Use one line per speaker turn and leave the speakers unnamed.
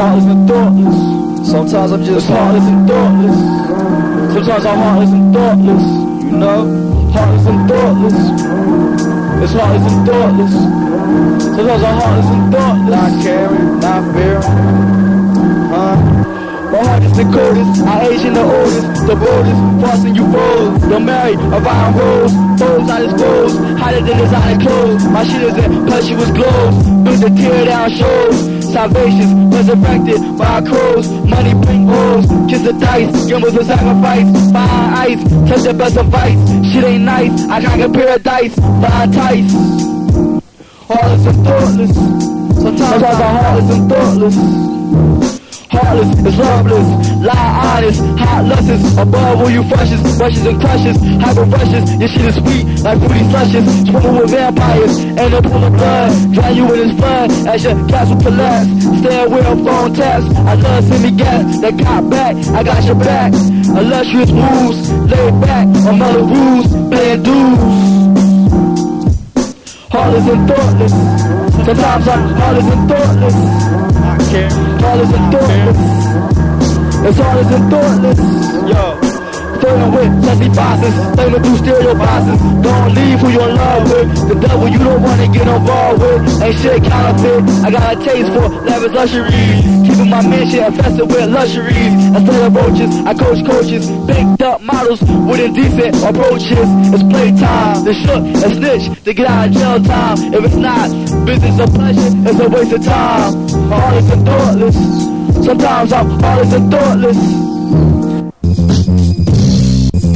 heartless and thoughtless.
Sometimes I'm just
heartless and thoughtless. Sometimes I'm heartless and thoughtless.
You know,
heartless and thoughtless. It's heartless and thoughtless. Sometimes I'm heartless and thoughtless.
Not caring, not fearing. Huh?
My heart is the coldest, I age in the oldest, the boldest, crossing you fold. Don't marry a violent rose, foes I disclose, hotter than designer clothes. My shit is in plus she was glows, build the tear down shows. Salvation's resurrected by crows. Money bring holes, kiss the dice, gambles a sacrifice. Fire ice, touch the best advice. Shit ain't nice, I can't paradise, fire tice. Heartless and thoughtless, sometimes I'm heartless and thoughtless heartless, it's loveless, lie honest, hot lusts, above all you flushes, rushes and crushes, hyper rushes, your shit is sweet, like fruity slushes, swimming with vampires, and a pool of blood, drown you in his flood, as your castle collapse, stay away from phone taps, I love semi gas, that got back, I got your back, illustrious moves, laid back, on mellow rules, paying dues. Heartless and thoughtless, sometimes I'm heartless and thoughtless. Heartless and thoughtless. It's heartless and thoughtless. Yo. Flirting with Jesse bosses, flaming through stereo bosses. Don't leave who you're in love with. The devil you don't wanna get involved with. Ain't shit counterfeit. I got a taste for lavish luxuries. My mansion infested with luxuries. Instead of roaches, I coach coaches. Baked up models with indecent approaches. It's playtime. The shook and snitch to get out of jail time. If it's not business or pleasure, it's a waste of time heartless and thoughtless. Sometimes I'm heartless and thoughtless.